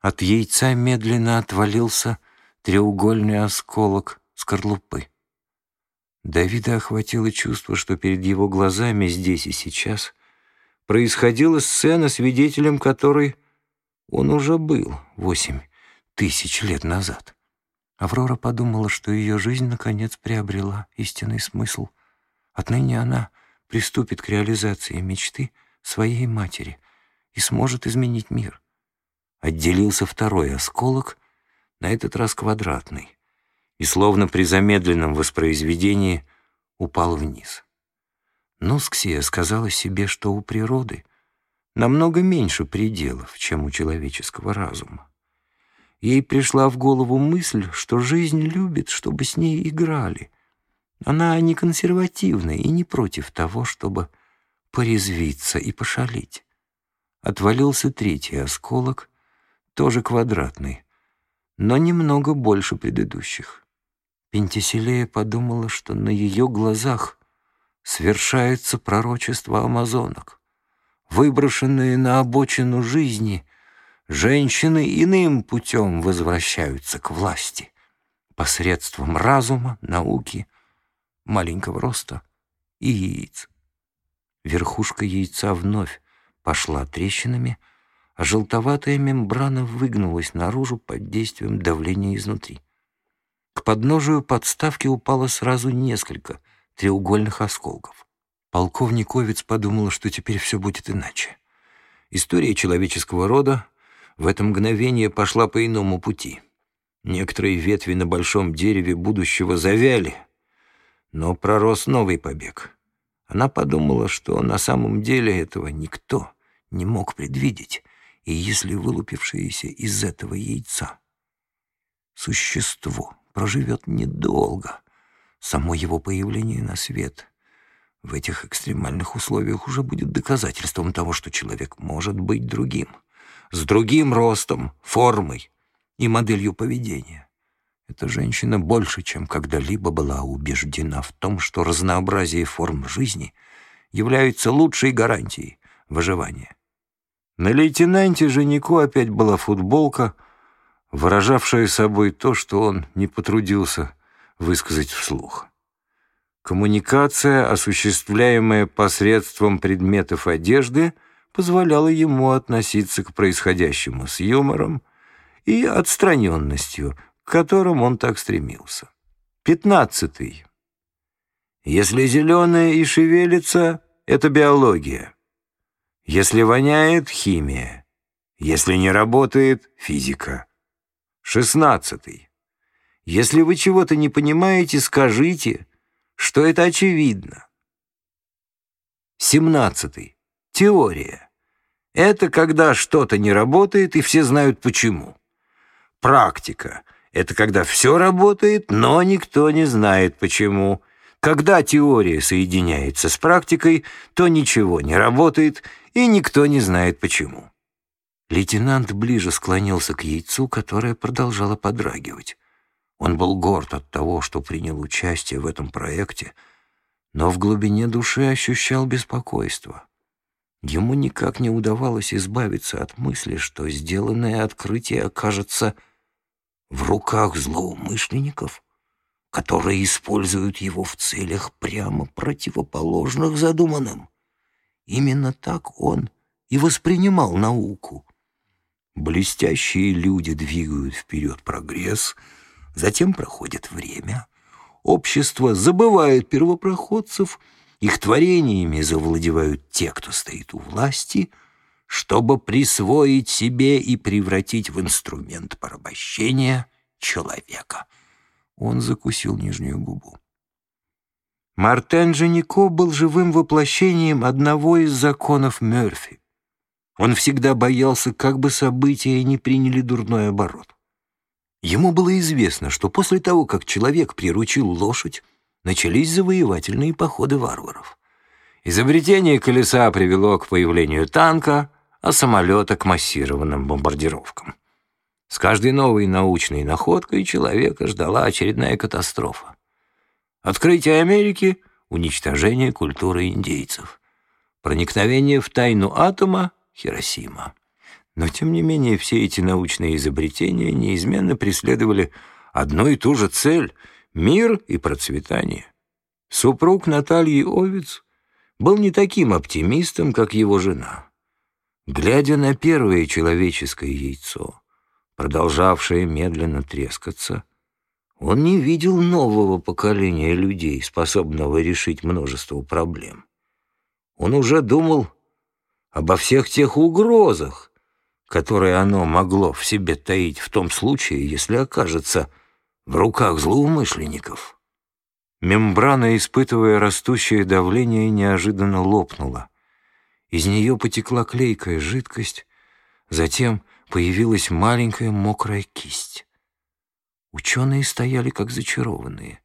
От яйца медленно отвалился треугольный осколок скорлупы. Давида охватило чувство, что перед его глазами здесь и сейчас происходила сцена, свидетелем которой он уже был восемь тысяч лет назад. Аврора подумала, что ее жизнь наконец приобрела истинный смысл. Отныне она приступит к реализации мечты своей матери и сможет изменить мир. Отделился второй осколок, на этот раз квадратный, и словно при замедленном воспроизведении упал вниз. Нусксия сказала себе, что у природы намного меньше пределов, чем у человеческого разума. Ей пришла в голову мысль, что жизнь любит, чтобы с ней играли. Она не консервативна и не против того, чтобы порезвиться и пошалить. Отвалился третий осколок, тоже квадратный, но немного больше предыдущих. Пентиселея подумала, что на ее глазах свершается пророчество амазонок. Выброшенные на обочину жизни, женщины иным путем возвращаются к власти посредством разума, науки, маленького роста и яиц. Верхушка яйца вновь пошла трещинами, а желтоватая мембрана выгнулась наружу под действием давления изнутри. К подножию подставки упало сразу несколько треугольных осколков. Полковник Овец подумал, что теперь все будет иначе. История человеческого рода в это мгновение пошла по иному пути. Некоторые ветви на большом дереве будущего завяли, но пророс новый побег. Она подумала, что на самом деле этого никто не мог предвидеть, и если вылупившееся из этого яйца существо проживет недолго, само его появление на свет в этих экстремальных условиях уже будет доказательством того, что человек может быть другим, с другим ростом, формой и моделью поведения. Эта женщина больше, чем когда-либо была убеждена в том, что разнообразие форм жизни является лучшей гарантией выживания. На лейтенанте Женику опять была футболка, выражавшая собой то, что он не потрудился высказать вслух. Коммуникация, осуществляемая посредством предметов одежды, позволяла ему относиться к происходящему с юмором и отстраненностью, к которым он так стремился. Пятнадцатый. Если зеленое и шевелится — это биология. Если воняет — химия. Если не работает — физика. Шестнадцатый. Если вы чего-то не понимаете, скажите, что это очевидно. Семнадцатый. Теория. Это когда что-то не работает, и все знают почему. Практика. Это когда все работает, но никто не знает почему. Когда теория соединяется с практикой, то ничего не работает, и никто не знает почему. Лейтенант ближе склонился к яйцу, которое продолжало подрагивать. Он был горд от того, что принял участие в этом проекте, но в глубине души ощущал беспокойство. Ему никак не удавалось избавиться от мысли, что сделанное открытие окажется в руках злоумышленников, которые используют его в целях прямо противоположных задуманным. Именно так он и воспринимал науку. Блестящие люди двигают вперед прогресс — Затем проходит время. Общество забывает первопроходцев, их творениями завладевают те, кто стоит у власти, чтобы присвоить себе и превратить в инструмент порабощения человека. Он закусил нижнюю губу. Мартен Женико был живым воплощением одного из законов Мёрфи. Он всегда боялся, как бы события не приняли дурной оборот. Ему было известно, что после того, как человек приручил лошадь, начались завоевательные походы варваров. Изобретение колеса привело к появлению танка, а самолета к массированным бомбардировкам. С каждой новой научной находкой человека ждала очередная катастрофа. Открытие Америки — уничтожение культуры индейцев. Проникновение в тайну атома — Хиросима. Но, тем не менее, все эти научные изобретения неизменно преследовали одну и ту же цель — мир и процветание. Супруг Натальи Овец был не таким оптимистом, как его жена. Глядя на первое человеческое яйцо, продолжавшее медленно трескаться, он не видел нового поколения людей, способного решить множество проблем. Он уже думал обо всех тех угрозах, которые оно могло в себе таить в том случае, если окажется в руках злоумышленников. Мембрана, испытывая растущее давление, неожиданно лопнула. Из нее потекла клейкая жидкость, затем появилась маленькая мокрая кисть. Ученые стояли как зачарованные.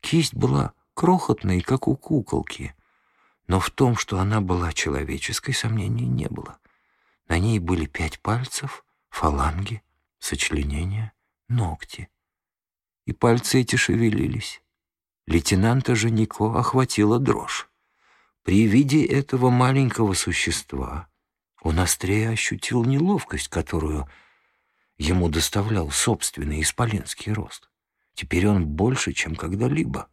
Кисть была крохотной, как у куколки, но в том, что она была человеческой, сомнений не было. На ней были пять пальцев, фаланги, сочленения, ногти. И пальцы эти шевелились лейтенанта Женико охватила дрожь. При виде этого маленького существа он острее ощутил неловкость, которую ему доставлял собственный исполинский рост. Теперь он больше, чем когда-либо,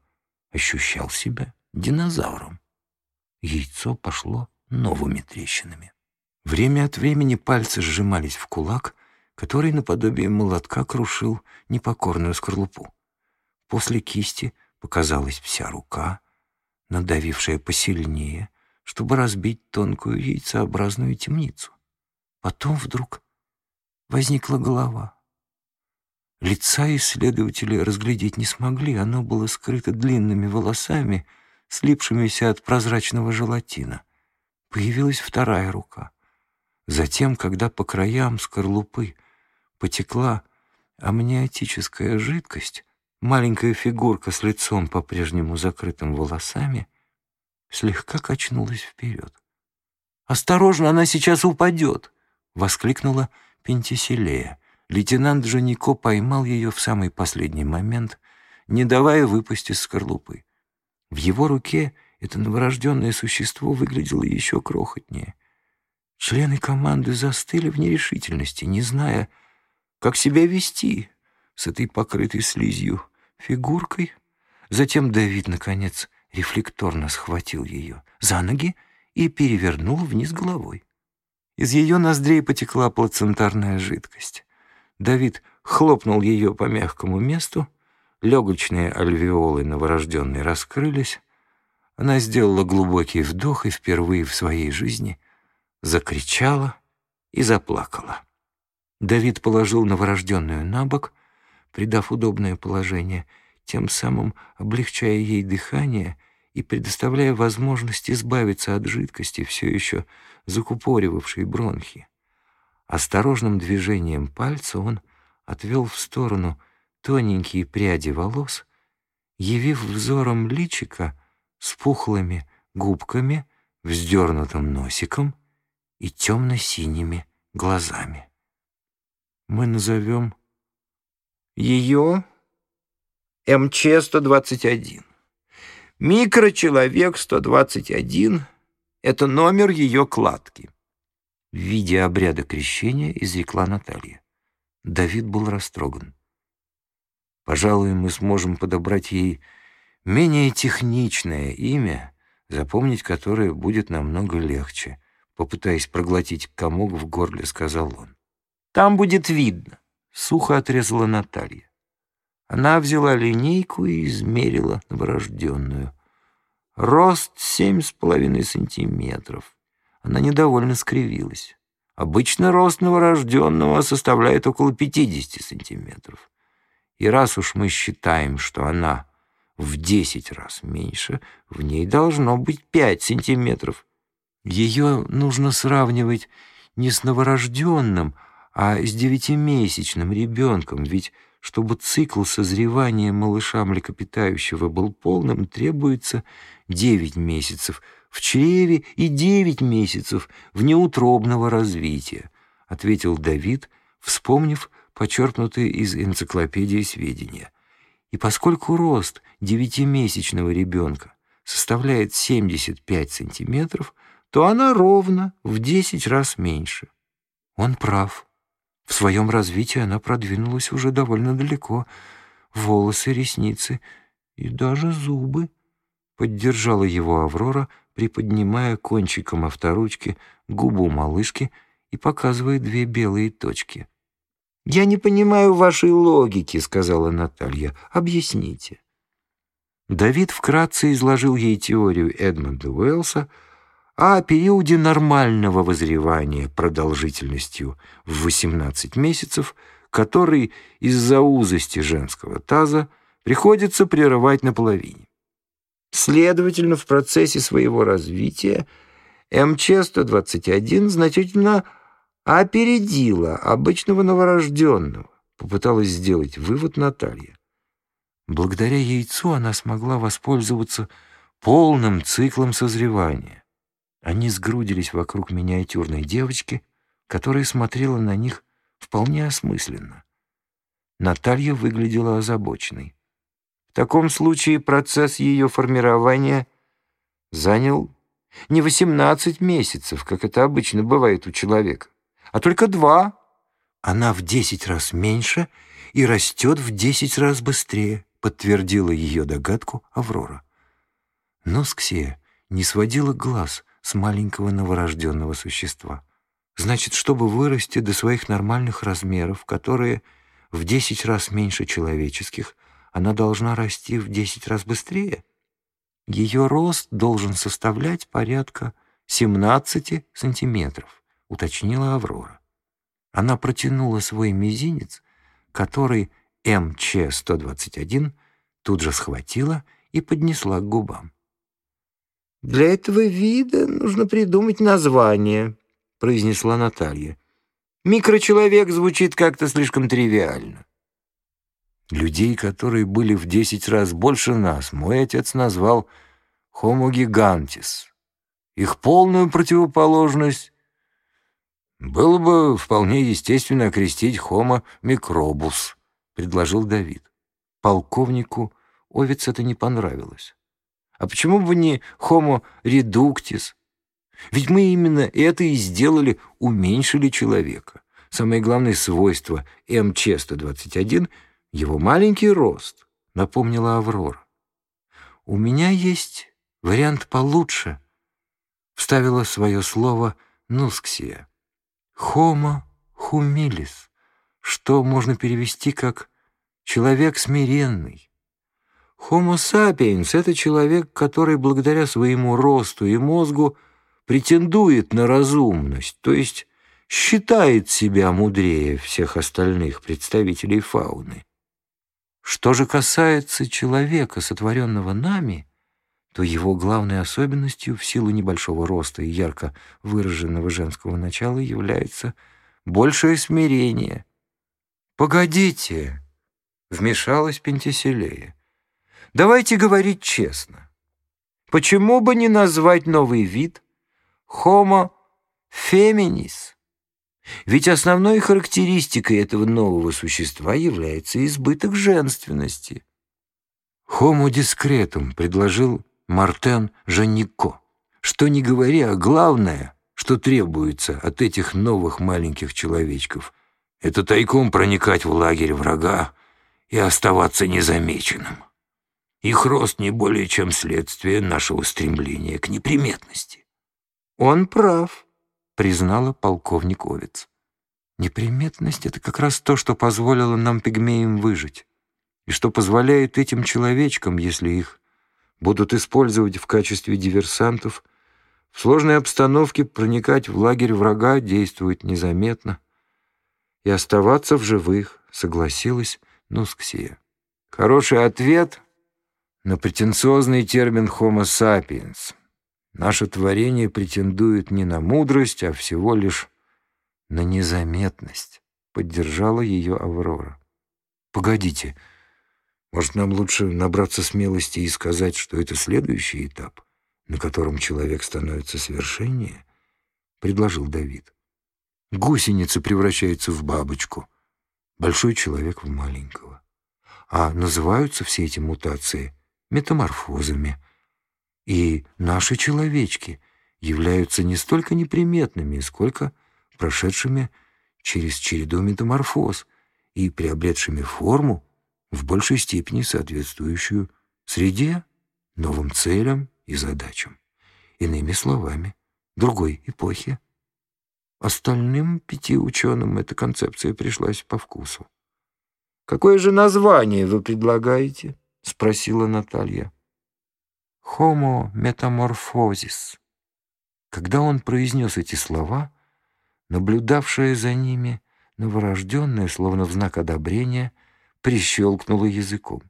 ощущал себя динозавром. Яйцо пошло новыми трещинами. Время от времени пальцы сжимались в кулак, который наподобие молотка крушил непокорную скорлупу. После кисти — показалась вся рука, надавившая посильнее, чтобы разбить тонкую яйцеобразную темницу. Потом вдруг возникла голова. Лица исследователи разглядеть не смогли, оно было скрыто длинными волосами, слипшимися от прозрачного желатина. Появилась вторая рука. Затем, когда по краям скорлупы потекла амниотическая жидкость, Маленькая фигурка с лицом по-прежнему закрытым волосами слегка качнулась вперед. «Осторожно, она сейчас упадет!» — воскликнула Пентиселея. Лейтенант Женико поймал ее в самый последний момент, не давая выпасть из скорлупы. В его руке это новорожденное существо выглядело еще крохотнее. Члены команды застыли в нерешительности, не зная, как себя вести с этой покрытой слизью фигуркой. Затем Давид, наконец, рефлекторно схватил ее за ноги и перевернул вниз головой. Из ее ноздрей потекла плацентарная жидкость. Давид хлопнул ее по мягкому месту, легочные альвеолы новорожденной раскрылись. Она сделала глубокий вдох и впервые в своей жизни закричала и заплакала. Давид положил новорожденную на бок — придав удобное положение, тем самым облегчая ей дыхание и предоставляя возможность избавиться от жидкости, все еще закупоривавшей бронхи. Осторожным движением пальца он отвел в сторону тоненькие пряди волос, явив взором личика с пухлыми губками, вздернутым носиком и темно-синими глазами. Мы назовем ее МЧ-121. Микрочеловек-121 — это номер ее кладки. В виде обряда крещения изрекла Наталья. Давид был растроган. Пожалуй, мы сможем подобрать ей менее техничное имя, запомнить которое будет намного легче, попытаясь проглотить комок в горле, сказал он. Там будет видно. Сухо отрезала Наталья. Она взяла линейку и измерила новорожденную. Рост семь с половиной сантиметров. Она недовольно скривилась. Обычно рост новорожденного составляет около 50 сантиметров. И раз уж мы считаем, что она в 10 раз меньше, в ней должно быть 5 сантиметров. Ее нужно сравнивать не с новорожденным, а с девятимесячным ребенком, ведь чтобы цикл созревания малыша млекопитающего был полным, требуется девять месяцев в чреве и девять месяцев в неутробного развития, ответил Давид, вспомнив почерпнутые из энциклопедии сведения. И поскольку рост девятимесячного ребенка составляет 75 сантиметров, то она ровно в 10 раз меньше. Он прав. В своем развитии она продвинулась уже довольно далеко. Волосы, ресницы и даже зубы. Поддержала его Аврора, приподнимая кончиком авторучки губу малышки и показывая две белые точки. «Я не понимаю вашей логики», — сказала Наталья. «Объясните». Давид вкратце изложил ей теорию Эдмонда Уэллса о периоде нормального возревания продолжительностью в 18 месяцев, который из-за узости женского таза приходится прерывать наполовине. Следовательно, в процессе своего развития МЧ-121 значительно опередила обычного новорожденного, попыталась сделать вывод Наталья. Благодаря яйцу она смогла воспользоваться полным циклом созревания. Они сгрудились вокруг миниатюрной девочки, которая смотрела на них вполне осмысленно. Наталья выглядела озабоченной. В таком случае процесс ее формирования занял не 18 месяцев, как это обычно бывает у человека, а только два. Она в 10 раз меньше и растет в 10 раз быстрее, подтвердила ее догадку Аврора. Но Сксия не сводила глаз с маленького новорожденного существа. Значит, чтобы вырасти до своих нормальных размеров, которые в 10 раз меньше человеческих, она должна расти в 10 раз быстрее? Ее рост должен составлять порядка 17 сантиметров, уточнила Аврора. Она протянула свой мизинец, который МЧ-121 тут же схватила и поднесла к губам. «Для этого вида нужно придумать название», — произнесла Наталья. «Микрочеловек звучит как-то слишком тривиально». Людей, которые были в десять раз больше нас, мой отец назвал Homo gigantis. Их полную противоположность было бы вполне естественно окрестить Homo microbus, предложил Давид. Полковнику Овец это не понравилось. А почему бы не Homo reductis? Ведь мы именно это и сделали, уменьшили человека. Самое главное свойство МЧ-121 — его маленький рост, напомнила Аврора. «У меня есть вариант получше», — вставила свое слово Нусксия. «Homo humilis», что можно перевести как «человек смиренный». Homo sapiens — это человек, который благодаря своему росту и мозгу претендует на разумность, то есть считает себя мудрее всех остальных представителей фауны. Что же касается человека, сотворенного нами, то его главной особенностью в силу небольшого роста и ярко выраженного женского начала является большее смирение. «Погодите!» — вмешалась Пентиселея. Давайте говорить честно. Почему бы не назвать новый вид Homo feminis? Ведь основной характеристикой этого нового существа является избыток женственности. «Homo discretum», — предложил Мартен Жаннико. Что не говоря, главное, что требуется от этих новых маленьких человечков, это тайком проникать в лагерь врага и оставаться незамеченным. Их рост не более чем следствие нашего стремления к неприметности. «Он прав», — признала полковник Овец. «Неприметность — это как раз то, что позволило нам, пигмеям, выжить, и что позволяет этим человечкам, если их будут использовать в качестве диверсантов, в сложной обстановке проникать в лагерь врага, действовать незаметно и оставаться в живых», — согласилась Нусксия. «Хороший ответ», на претенциозный термин «homo sapiens». Наше творение претендует не на мудрость, а всего лишь на незаметность, поддержала ее Аврора. Погодите, может, нам лучше набраться смелости и сказать, что это следующий этап, на котором человек становится совершеннее? предложил Давид. Гусеница превращается в бабочку, большой человек в маленького. А называются все эти мутации метаморфозами. И наши человечки являются не столько неприметными, сколько прошедшими через череду метаморфоз и приобретшими форму, в большей степени соответствующую среде, новым целям и задачам. Иными словами, другой эпохи. Остальным пяти ученым эта концепция пришлась по вкусу. «Какое же название вы предлагаете?» — спросила Наталья. «Homo metamorphosis». Когда он произнес эти слова, наблюдавшая за ними новорожденная, словно в знак одобрения, прищелкнула языком.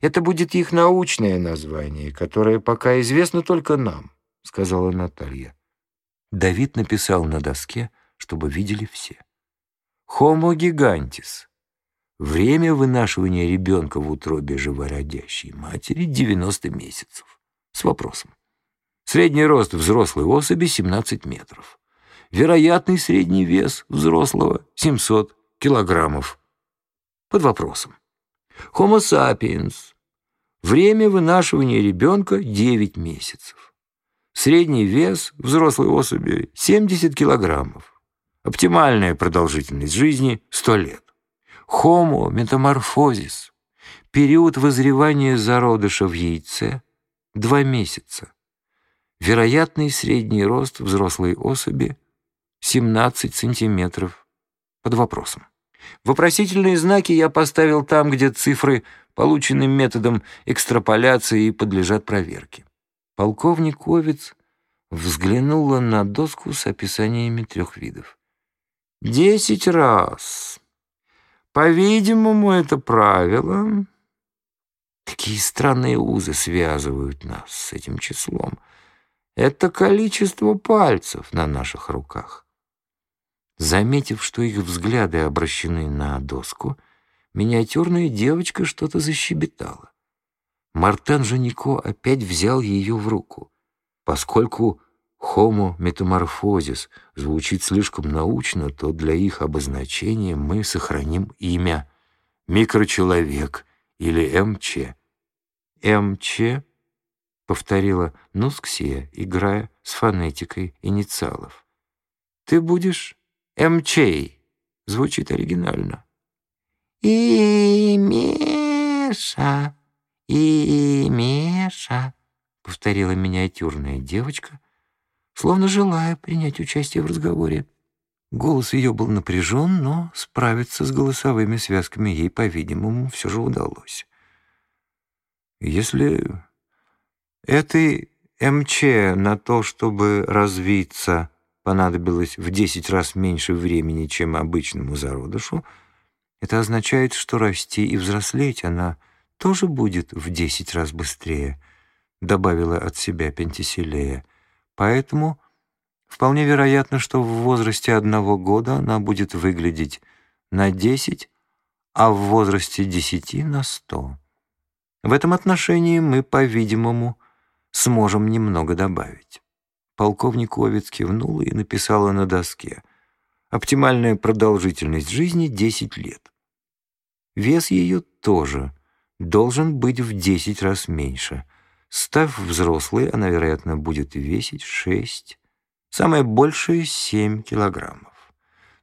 «Это будет их научное название, которое пока известно только нам», — сказала Наталья. Давид написал на доске, чтобы видели все. «Homo gigantis» Время вынашивания ребенка в утробе живородящей матери — 90 месяцев. С вопросом. Средний рост взрослой особи — 17 метров. Вероятный средний вес взрослого — 700 килограммов. Под вопросом. Homo sapiens. Время вынашивания ребенка — 9 месяцев. Средний вес взрослой особи — 70 килограммов. Оптимальная продолжительность жизни — 100 лет. Homo метаморфозис. Период возревания зародыша в яйце – два месяца. Вероятный средний рост взрослой особи – 17 сантиметров. Под вопросом. Вопросительные знаки я поставил там, где цифры получены методом экстраполяции и подлежат проверке. Полковник Овец взглянула на доску с описаниями трех видов. «Десять раз!» По-видимому, это правило... Какие странные узы связывают нас с этим числом. Это количество пальцев на наших руках. Заметив, что их взгляды обращены на доску, миниатюрная девочка что-то защебетала. Мартен Жанико опять взял ее в руку. Поскольку Homo metamorphosis звучит слишком научно, то для их обозначения мы сохраним имя микрочеловек или МЧ. МЧ, повторила Нусксия, играя с фонетикой инициалов. Ты будешь МЧ, звучит оригинально. И Меша, и Меша, повторила миниатюрная девочка — словно желая принять участие в разговоре. Голос ее был напряжен, но справиться с голосовыми связками ей, по-видимому, все же удалось. Если этой МЧ на то, чтобы развиться, понадобилось в десять раз меньше времени, чем обычному зародышу, это означает, что расти и взрослеть она тоже будет в десять раз быстрее, добавила от себя Пентиселея. Поэтому вполне вероятно, что в возрасте одного года она будет выглядеть на 10, а в возрасте 10 на 100. В этом отношении мы, по-видимому, сможем немного добавить. Полковник Овец кивнула и написала на доске. Оптимальная продолжительность жизни — 10 лет. Вес ее тоже должен быть в 10 раз меньше — Став взрослой, она, вероятно, будет весить шесть, самое большее — семь килограммов.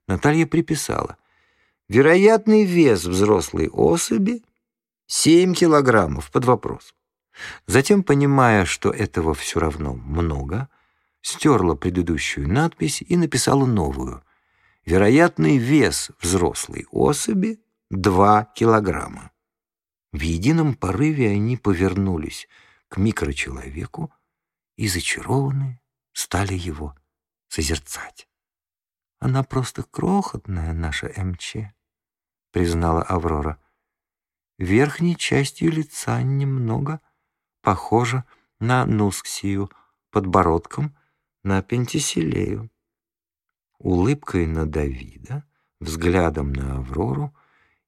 Наталья приписала. Вероятный вес взрослой особи — семь килограммов, под вопрос. Затем, понимая, что этого все равно много, стерла предыдущую надпись и написала новую. Вероятный вес взрослой особи — два килограмма. В едином порыве они повернулись — к микрочеловеку и зачарованные стали его созерцать. «Она просто крохотная, наша МЧ», — признала Аврора. «Верхней частью лица немного похожа на Нусксию, подбородком на Пентиселею, улыбкой на Давида, взглядом на Аврору,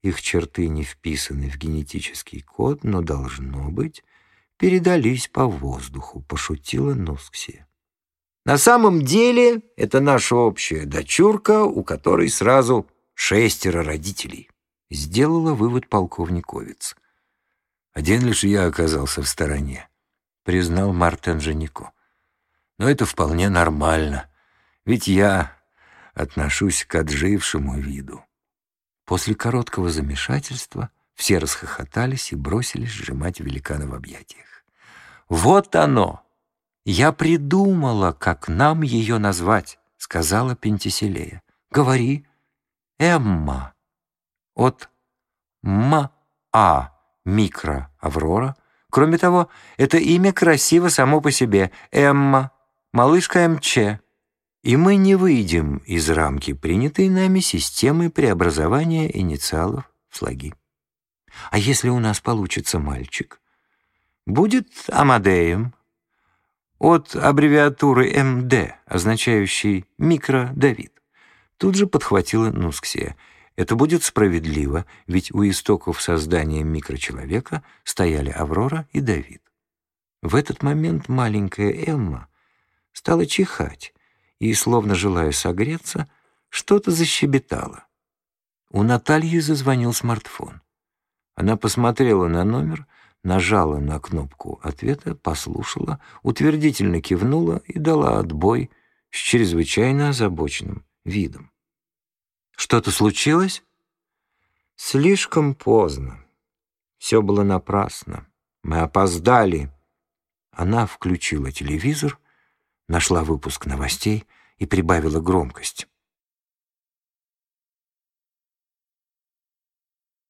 их черты не вписаны в генетический код, но должно быть, передались по воздуху, пошутила Нусксия. На самом деле это наша общая дочурка, у которой сразу шестеро родителей. Сделала вывод полковниковец. Один лишь я оказался в стороне, признал Мартен Женико. Но это вполне нормально, ведь я отношусь к отжившему виду. После короткого замешательства все расхохотались и бросились сжимать великана в объятиях. «Вот оно! Я придумала, как нам ее назвать», — сказала Пентиселея. «Говори, Эмма, от М-А, микро-аврора. Кроме того, это имя красиво само по себе. Эмма, малышка МЧ. И мы не выйдем из рамки, принятой нами системы преобразования инициалов в слоги. А если у нас получится мальчик? Будет Амадеем от аббревиатуры МД, означающей микро-Давид. Тут же подхватила Нусксия. Это будет справедливо, ведь у истоков создания микрочеловека стояли Аврора и Давид. В этот момент маленькая Эмма стала чихать и, словно желая согреться, что-то защебетала. У Натальи зазвонил смартфон. Она посмотрела на номер, нажала на кнопку ответа, послушала, утвердительно кивнула и дала отбой с чрезвычайно озабоченным видом. «Что-то случилось?» «Слишком поздно. Все было напрасно. Мы опоздали». Она включила телевизор, нашла выпуск новостей и прибавила громкость.